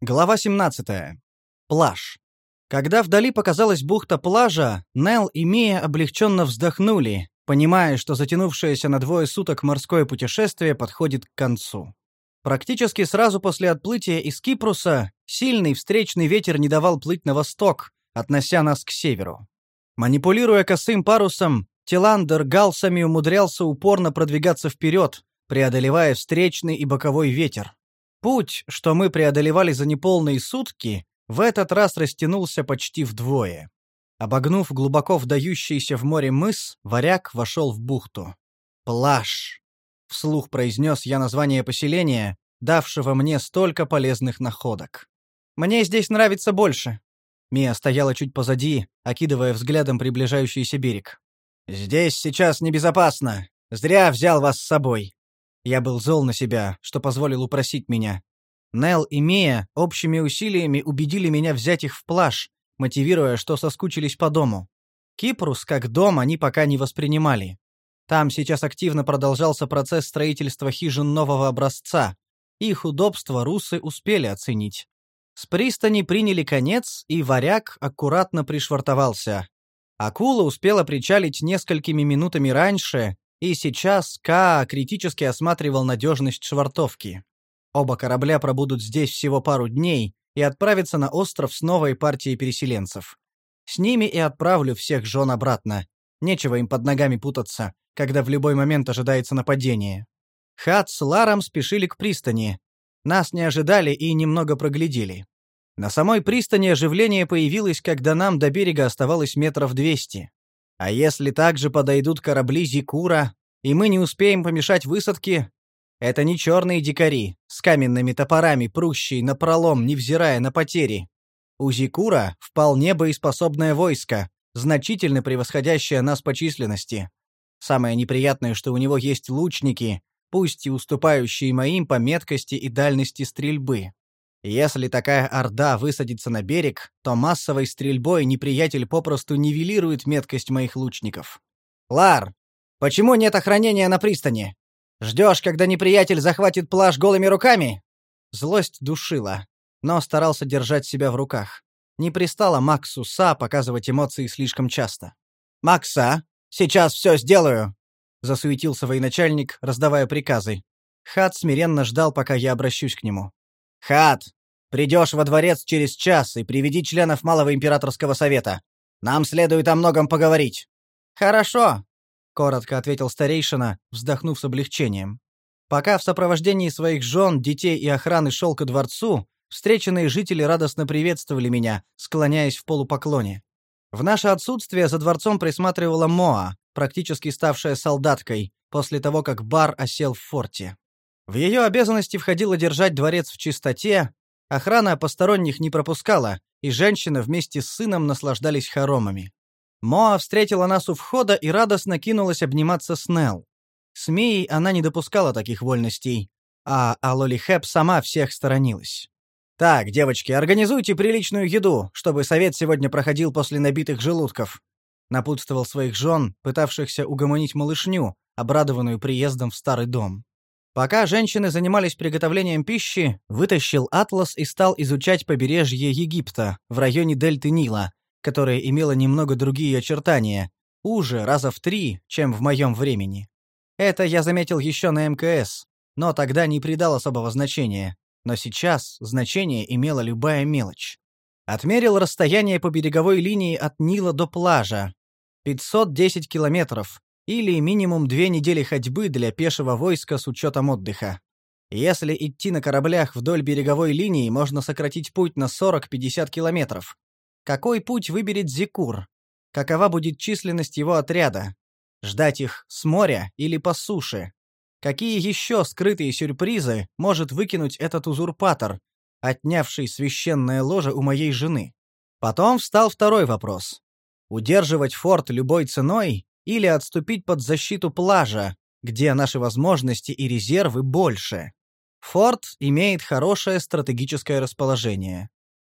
Глава 17. Плаж. Когда вдали показалась бухта плажа, Нел и Мия облегченно вздохнули, понимая, что затянувшееся на двое суток морское путешествие подходит к концу. Практически сразу после отплытия из Кипруса сильный встречный ветер не давал плыть на восток, относя нас к северу. Манипулируя косым парусом, Тиландер галсами умудрялся упорно продвигаться вперед, преодолевая встречный и боковой ветер. Путь, что мы преодолевали за неполные сутки, в этот раз растянулся почти вдвое. Обогнув глубоко вдающийся в море мыс, варяг вошел в бухту. «Плаж!» — вслух произнес я название поселения, давшего мне столько полезных находок. «Мне здесь нравится больше». Мия стояла чуть позади, окидывая взглядом приближающийся берег. «Здесь сейчас небезопасно. Зря взял вас с собой. Я был зол на себя, что позволил упросить меня. Нел и Мия общими усилиями убедили меня взять их в плаж, мотивируя, что соскучились по дому. Кипрус как дом они пока не воспринимали. Там сейчас активно продолжался процесс строительства хижин нового образца. Их удобство русы успели оценить. С пристани приняли конец, и варяг аккуратно пришвартовался. Акула успела причалить несколькими минутами раньше, и сейчас Ка критически осматривал надежность швартовки. Оба корабля пробудут здесь всего пару дней и отправятся на остров с новой партией переселенцев. С ними и отправлю всех жен обратно. Нечего им под ногами путаться, когда в любой момент ожидается нападение. Хат с Ларом спешили к пристани. Нас не ожидали и немного проглядели. На самой пристани оживление появилось, когда нам до берега оставалось метров двести. А если также подойдут корабли Зикура, и мы не успеем помешать высадке, это не черные дикари с каменными топорами, прущие на пролом, невзирая на потери. У Зикура вполне боеспособное войско, значительно превосходящее нас по численности. Самое неприятное, что у него есть лучники, пусть и уступающие моим по меткости и дальности стрельбы. Если такая орда высадится на берег, то массовой стрельбой неприятель попросту нивелирует меткость моих лучников. Лар, почему нет охранения на пристани? Ждешь, когда неприятель захватит плаж голыми руками? Злость душила, но старался держать себя в руках. Не пристало Максу Са показывать эмоции слишком часто. «Макса, сейчас все сделаю!» — засуетился военачальник, раздавая приказы. Хат смиренно ждал, пока я обращусь к нему. «Хат, придешь во дворец через час и приведи членов Малого Императорского Совета. Нам следует о многом поговорить». «Хорошо», — коротко ответил старейшина, вздохнув с облегчением. Пока в сопровождении своих жен, детей и охраны шел ко дворцу, встреченные жители радостно приветствовали меня, склоняясь в полупоклоне. В наше отсутствие за дворцом присматривала Моа, практически ставшая солдаткой, после того, как бар осел в форте. В ее обязанности входило держать дворец в чистоте, охрана посторонних не пропускала, и женщина вместе с сыном наслаждались хоромами. Моа встретила нас у входа и радостно кинулась обниматься с Нелл. С Мией она не допускала таких вольностей, а Алоли Хэп сама всех сторонилась. «Так, девочки, организуйте приличную еду, чтобы совет сегодня проходил после набитых желудков», напутствовал своих жен, пытавшихся угомонить малышню, обрадованную приездом в старый дом. Пока женщины занимались приготовлением пищи, вытащил атлас и стал изучать побережье Египта в районе дельты Нила, которое имело немного другие очертания, уже раза в три, чем в моем времени. Это я заметил еще на МКС, но тогда не придал особого значения. Но сейчас значение имела любая мелочь. Отмерил расстояние по береговой линии от Нила до пляжа. 510 километров, или минимум две недели ходьбы для пешего войска с учетом отдыха. Если идти на кораблях вдоль береговой линии, можно сократить путь на 40-50 километров. Какой путь выберет Зикур? Какова будет численность его отряда? Ждать их с моря или по суше? Какие еще скрытые сюрпризы может выкинуть этот узурпатор, отнявший священное ложе у моей жены? Потом встал второй вопрос. Удерживать форт любой ценой или отступить под защиту плажа, где наши возможности и резервы больше. Форт имеет хорошее стратегическое расположение.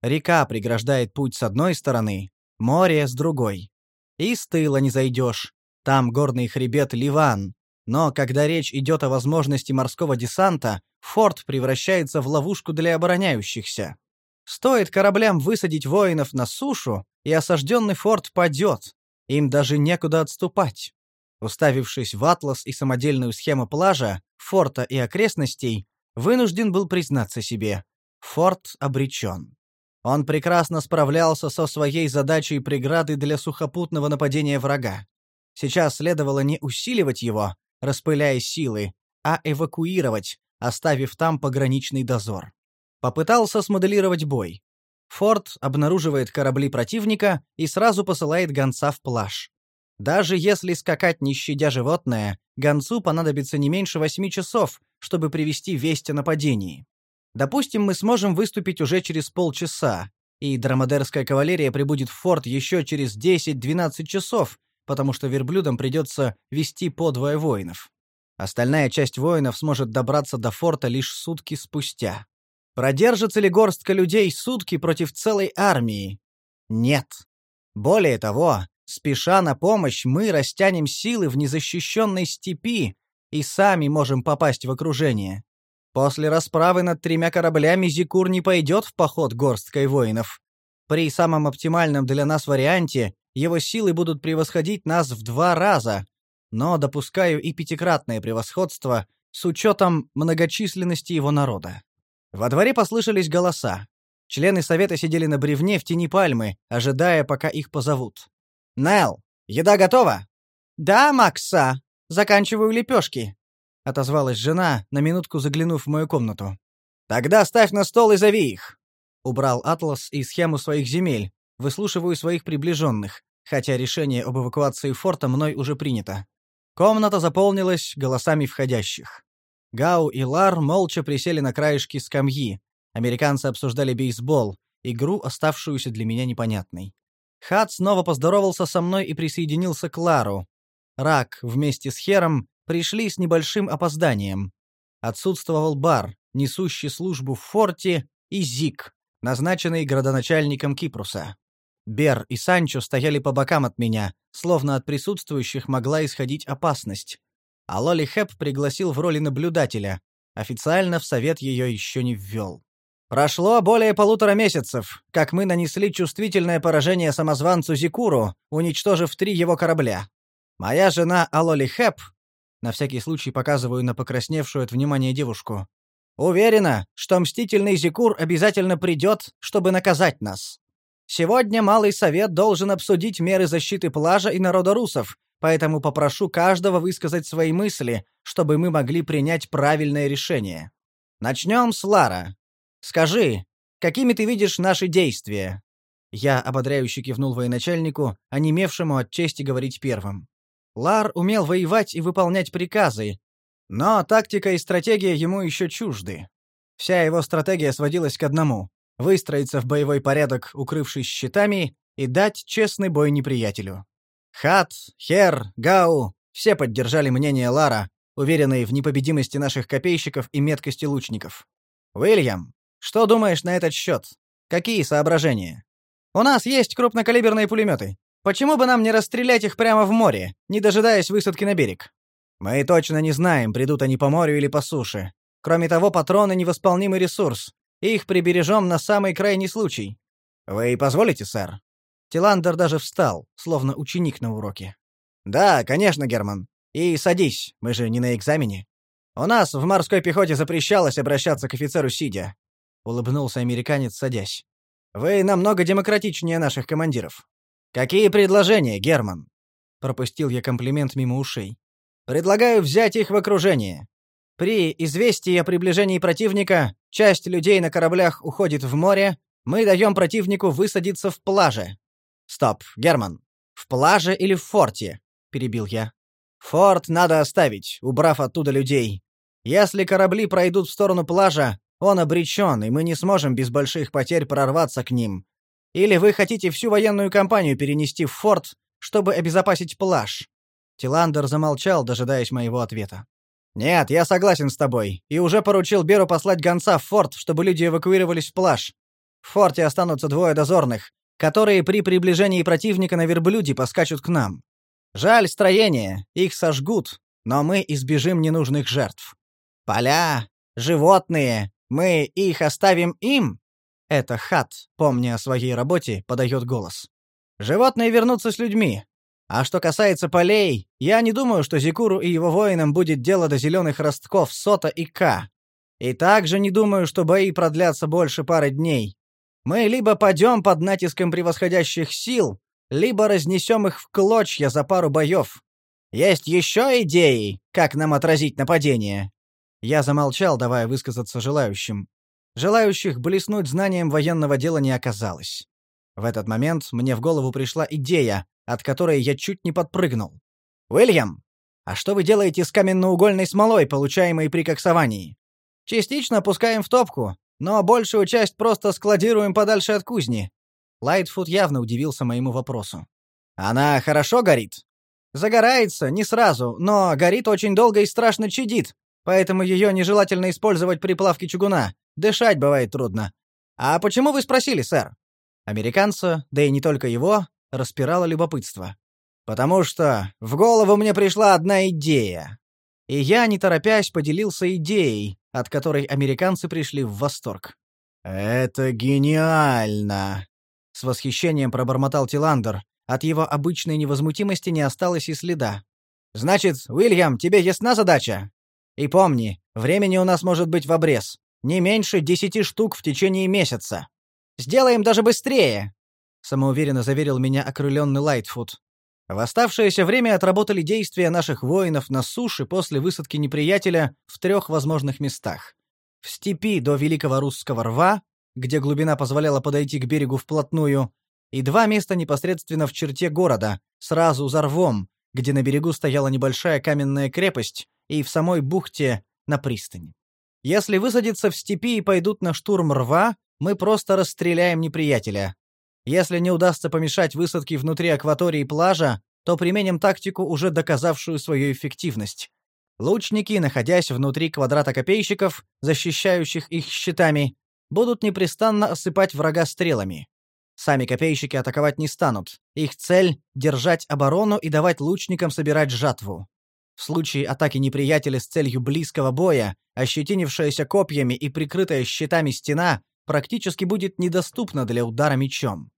Река преграждает путь с одной стороны, море с другой. И с тыла не зайдешь. Там горный хребет Ливан. Но когда речь идет о возможности морского десанта, форт превращается в ловушку для обороняющихся. Стоит кораблям высадить воинов на сушу, и осажденный форт падет. Им даже некуда отступать. Уставившись в атлас и самодельную схему плажа, форта и окрестностей, вынужден был признаться себе. Форт обречен. Он прекрасно справлялся со своей задачей преграды для сухопутного нападения врага. Сейчас следовало не усиливать его, распыляя силы, а эвакуировать, оставив там пограничный дозор. Попытался смоделировать бой. Форт обнаруживает корабли противника и сразу посылает гонца в плаж. Даже если скакать не щадя животное, гонцу понадобится не меньше восьми часов, чтобы привести весть о нападении. Допустим, мы сможем выступить уже через полчаса, и драмадерская кавалерия прибудет в форт еще через 10-12 часов, потому что верблюдам придется вести по двое воинов. Остальная часть воинов сможет добраться до форта лишь сутки спустя. Продержится ли горстка людей сутки против целой армии? Нет. Более того, спеша на помощь, мы растянем силы в незащищенной степи и сами можем попасть в окружение. После расправы над тремя кораблями Зикур не пойдет в поход горсткой воинов. При самом оптимальном для нас варианте его силы будут превосходить нас в два раза, но допускаю и пятикратное превосходство с учетом многочисленности его народа. Во дворе послышались голоса. Члены совета сидели на бревне в тени пальмы, ожидая, пока их позовут. «Нел, еда готова?» «Да, Макса. Заканчиваю лепешки», — отозвалась жена, на минутку заглянув в мою комнату. «Тогда ставь на стол и зови их». Убрал атлас и схему своих земель, выслушиваю своих приближенных, хотя решение об эвакуации форта мной уже принято. Комната заполнилась голосами входящих. Гау и Лар молча присели на краешки скамьи. Американцы обсуждали бейсбол, игру, оставшуюся для меня непонятной. Хат снова поздоровался со мной и присоединился к Лару. Рак вместе с Хером пришли с небольшим опозданием. Отсутствовал Бар, несущий службу в форте, и Зик, назначенный градоначальником Кипруса. Бер и Санчо стояли по бокам от меня, словно от присутствующих могла исходить опасность а Лоли Хэп пригласил в роли наблюдателя. Официально в совет ее еще не ввел. Прошло более полутора месяцев, как мы нанесли чувствительное поражение самозванцу Зикуру, уничтожив три его корабля. Моя жена Алоли Хэп, на всякий случай показываю на покрасневшую от внимания девушку, уверена, что мстительный Зикур обязательно придет, чтобы наказать нас. Сегодня Малый Совет должен обсудить меры защиты плажа и народа русов, поэтому попрошу каждого высказать свои мысли, чтобы мы могли принять правильное решение. Начнем с Лара. Скажи, какими ты видишь наши действия?» Я ободряюще кивнул военачальнику, онемевшему от чести говорить первым. Лар умел воевать и выполнять приказы, но тактика и стратегия ему еще чужды. Вся его стратегия сводилась к одному — выстроиться в боевой порядок, укрывшись щитами, и дать честный бой неприятелю. Хат, Хер, Гау — все поддержали мнение Лара, уверенные в непобедимости наших копейщиков и меткости лучников. «Уильям, что думаешь на этот счет? Какие соображения?» «У нас есть крупнокалиберные пулеметы. Почему бы нам не расстрелять их прямо в море, не дожидаясь высадки на берег?» «Мы точно не знаем, придут они по морю или по суше. Кроме того, патроны — невосполнимый ресурс. Их прибережем на самый крайний случай. Вы позволите, сэр?» Тиландер даже встал, словно ученик на уроке. «Да, конечно, Герман. И садись, мы же не на экзамене. У нас в морской пехоте запрещалось обращаться к офицеру сидя», — улыбнулся американец, садясь. «Вы намного демократичнее наших командиров. Какие предложения, Герман?» Пропустил я комплимент мимо ушей. «Предлагаю взять их в окружение. При известии о приближении противника часть людей на кораблях уходит в море, мы даем противнику высадиться в плаже. «Стоп, Герман. В плаже или в форте?» — перебил я. «Форт надо оставить, убрав оттуда людей. Если корабли пройдут в сторону плажа, он обречен, и мы не сможем без больших потерь прорваться к ним. Или вы хотите всю военную кампанию перенести в форт, чтобы обезопасить плаж?» Тиландер замолчал, дожидаясь моего ответа. «Нет, я согласен с тобой, и уже поручил Беру послать гонца в форт, чтобы люди эвакуировались в плаж. В форте останутся двое дозорных, которые при приближении противника на верблюде поскачут к нам. Жаль строение, их сожгут, но мы избежим ненужных жертв. Поля, животные, мы их оставим им? Это Хат, помня о своей работе, подает голос. Животные вернутся с людьми. А что касается полей, я не думаю, что Зикуру и его воинам будет дело до зеленых ростков Сота и К. И также не думаю, что бои продлятся больше пары дней. Мы либо падем под натиском превосходящих сил, либо разнесем их в клочья за пару боев. Есть еще идеи, как нам отразить нападение?» Я замолчал, давая высказаться желающим. Желающих блеснуть знанием военного дела не оказалось. В этот момент мне в голову пришла идея, от которой я чуть не подпрыгнул. «Уильям, а что вы делаете с каменноугольной смолой, получаемой при коксовании? Частично опускаем в топку, но большую часть просто складируем подальше от кузни». Лайтфуд явно удивился моему вопросу. «Она хорошо горит?» «Загорается, не сразу, но горит очень долго и страшно чадит, поэтому ее нежелательно использовать при плавке чугуна. Дышать бывает трудно. А почему вы спросили, сэр?» Американца, да и не только его, распирало любопытство. «Потому что в голову мне пришла одна идея». И я, не торопясь, поделился идеей, от которой американцы пришли в восторг. «Это гениально!» С восхищением пробормотал Тиландер. От его обычной невозмутимости не осталось и следа. «Значит, Уильям, тебе ясна задача? И помни, времени у нас может быть в обрез. Не меньше десяти штук в течение месяца. Сделаем даже быстрее!» Самоуверенно заверил меня окрыленный Лайтфуд. В оставшееся время отработали действия наших воинов на суше после высадки неприятеля в трех возможных местах. В степи до Великого Русского рва, где глубина позволяла подойти к берегу вплотную, и два места непосредственно в черте города, сразу за рвом, где на берегу стояла небольшая каменная крепость, и в самой бухте на пристань. Если высадиться в степи и пойдут на штурм рва, мы просто расстреляем неприятеля. Если не удастся помешать высадке внутри акватории плажа, то применим тактику, уже доказавшую свою эффективность. Лучники, находясь внутри квадрата копейщиков, защищающих их щитами, будут непрестанно осыпать врага стрелами. Сами копейщики атаковать не станут. Их цель — держать оборону и давать лучникам собирать жатву. В случае атаки неприятеля с целью близкого боя, ощетинившаяся копьями и прикрытая щитами стена практически будет недоступна для удара мечом.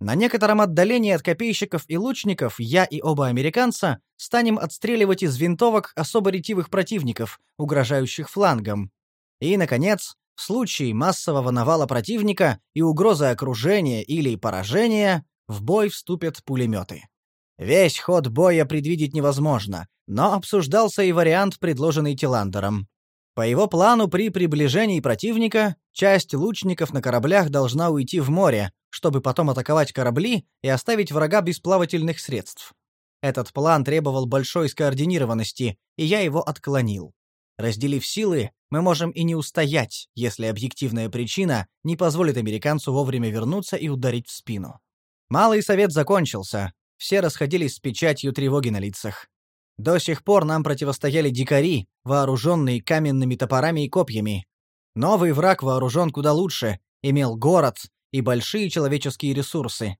На некотором отдалении от копейщиков и лучников я и оба американца станем отстреливать из винтовок особо ретивых противников, угрожающих флангом. И, наконец, в случае массового навала противника и угрозы окружения или поражения в бой вступят пулеметы. Весь ход боя предвидеть невозможно, но обсуждался и вариант, предложенный Тиландером. По его плану, при приближении противника часть лучников на кораблях должна уйти в море, чтобы потом атаковать корабли и оставить врага без плавательных средств. Этот план требовал большой скоординированности, и я его отклонил. Разделив силы, мы можем и не устоять, если объективная причина не позволит американцу вовремя вернуться и ударить в спину. Малый совет закончился, все расходились с печатью тревоги на лицах. До сих пор нам противостояли дикари, вооруженные каменными топорами и копьями. Новый враг вооружен куда лучше, имел город и большие человеческие ресурсы.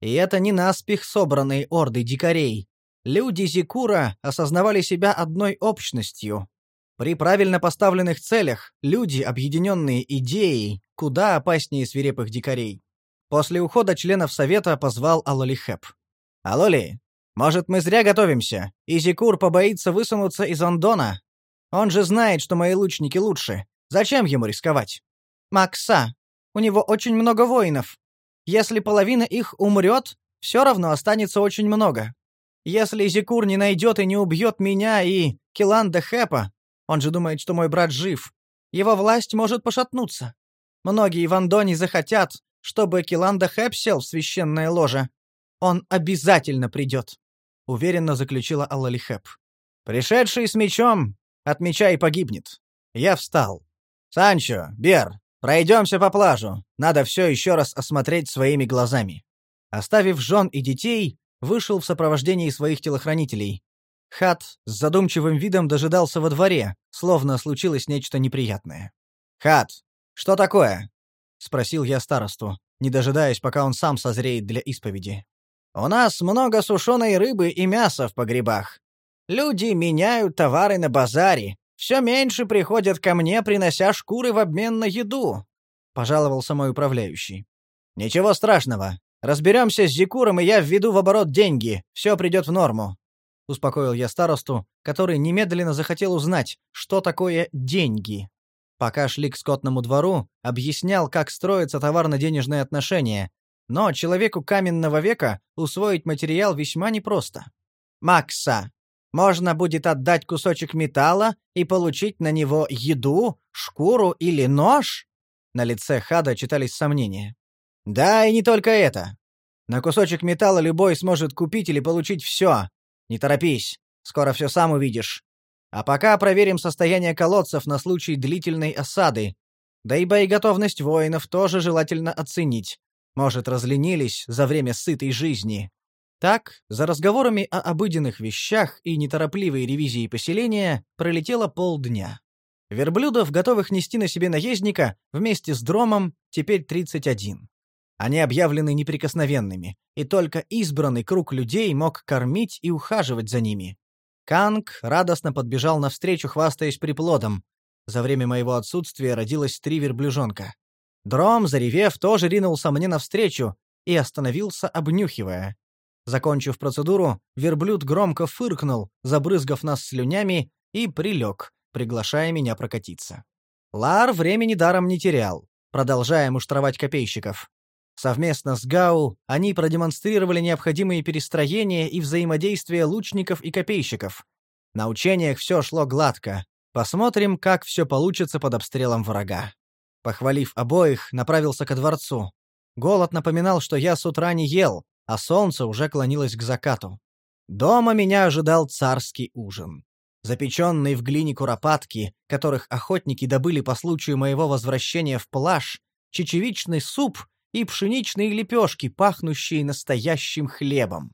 И это не наспех собранные орды дикарей. Люди Зикура осознавали себя одной общностью, при правильно поставленных целях люди, объединенные идеей, куда опаснее свирепых дикарей. После ухода членов совета позвал Алолихеп. «Алоли, может, мы зря готовимся, и Зикур побоится высунуться из Ондона? Он же знает, что мои лучники лучше. Зачем ему рисковать?» «Макса, у него очень много воинов. Если половина их умрет, все равно останется очень много. Если Зикур не найдет и не убьет меня и Киланда Хэпа, он же думает, что мой брат жив. Его власть может пошатнуться. Многие в Андоне захотят, чтобы Киланда Хэп сел в священное ложе. Он обязательно придет», — уверенно заключила Аллали Хэп. «Пришедший с мечом от меча и погибнет». Я встал. «Санчо, Бер, пройдемся по плажу. Надо все еще раз осмотреть своими глазами». Оставив жен и детей, вышел в сопровождении своих телохранителей. Хат с задумчивым видом дожидался во дворе, словно случилось нечто неприятное. «Хат, что такое?» — спросил я старосту, не дожидаясь, пока он сам созреет для исповеди. «У нас много сушеной рыбы и мяса в погребах. Люди меняют товары на базаре, все меньше приходят ко мне, принося шкуры в обмен на еду. — пожаловался мой управляющий. «Ничего страшного. Разберемся с Зикуром, и я введу в оборот деньги. Все придет в норму», — успокоил я старосту, который немедленно захотел узнать, что такое деньги. Пока шли к скотному двору, объяснял, как строятся товарно-денежные отношения, но человеку каменного века усвоить материал весьма непросто. «Макса, можно будет отдать кусочек металла и получить на него еду, шкуру или нож?» На лице Хада читались сомнения. «Да, и не только это. На кусочек металла любой сможет купить или получить все. Не торопись, скоро все сам увидишь. А пока проверим состояние колодцев на случай длительной осады. Да и боеготовность воинов тоже желательно оценить. Может, разленились за время сытой жизни. Так, за разговорами о обыденных вещах и неторопливой ревизией поселения пролетело полдня. Верблюдов, готовых нести на себе наездника, вместе с дромом, теперь 31. Они объявлены неприкосновенными, и только избранный круг людей мог кормить и ухаживать за ними. Канг радостно подбежал навстречу, хвастаясь приплодом. За время моего отсутствия родилось три верблюжонка. Дром, заревев, тоже ринулся мне навстречу и остановился, обнюхивая. Закончив процедуру, верблюд громко фыркнул, забрызгав нас слюнями, и прилег, приглашая меня прокатиться. Лар времени даром не терял, продолжая муштровать копейщиков. Совместно с Гау они продемонстрировали необходимые перестроения и взаимодействие лучников и копейщиков. На учениях все шло гладко. Посмотрим, как все получится под обстрелом врага. Похвалив обоих, направился ко дворцу. Голод напоминал, что я с утра не ел, а солнце уже клонилось к закату. Дома меня ожидал царский ужин. Запеченные в глине куропатки, которых охотники добыли по случаю моего возвращения в плаж, чечевичный суп и пшеничные лепешки, пахнущие настоящим хлебом.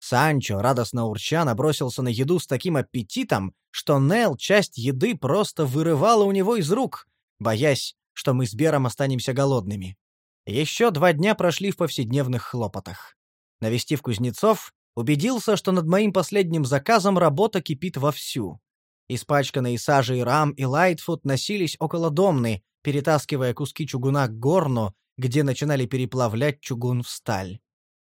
Санчо, радостно урча, набросился на еду с таким аппетитом, что Нел часть еды просто вырывала у него из рук, боясь, что мы с Бером останемся голодными. Еще два дня прошли в повседневных хлопотах. Навестив кузнецов, убедился, что над моим последним заказом работа кипит вовсю. Испачканные сажей Рам и Лайтфуд носились около домны, перетаскивая куски чугуна к горну, где начинали переплавлять чугун в сталь.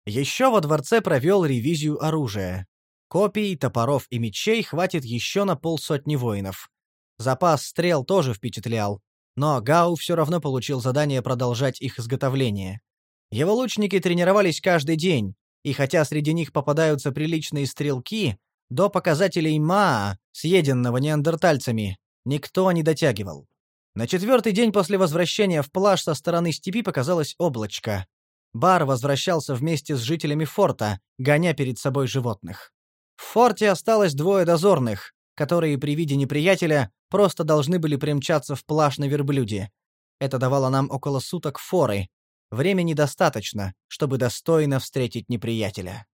Еще во дворце провел ревизию оружия. Копий, топоров и мечей хватит еще на полсотни воинов. Запас стрел тоже впечатлял, но Гау все равно получил задание продолжать их изготовление. Его лучники тренировались каждый день, и хотя среди них попадаются приличные стрелки, до показателей Маа, съеденного неандертальцами, никто не дотягивал. На четвертый день после возвращения в плаж со стороны степи показалось облачко. Бар возвращался вместе с жителями форта, гоня перед собой животных. В форте осталось двое дозорных, которые при виде неприятеля просто должны были примчаться в плаж на верблюде. Это давало нам около суток форы. Времени достаточно, чтобы достойно встретить неприятеля.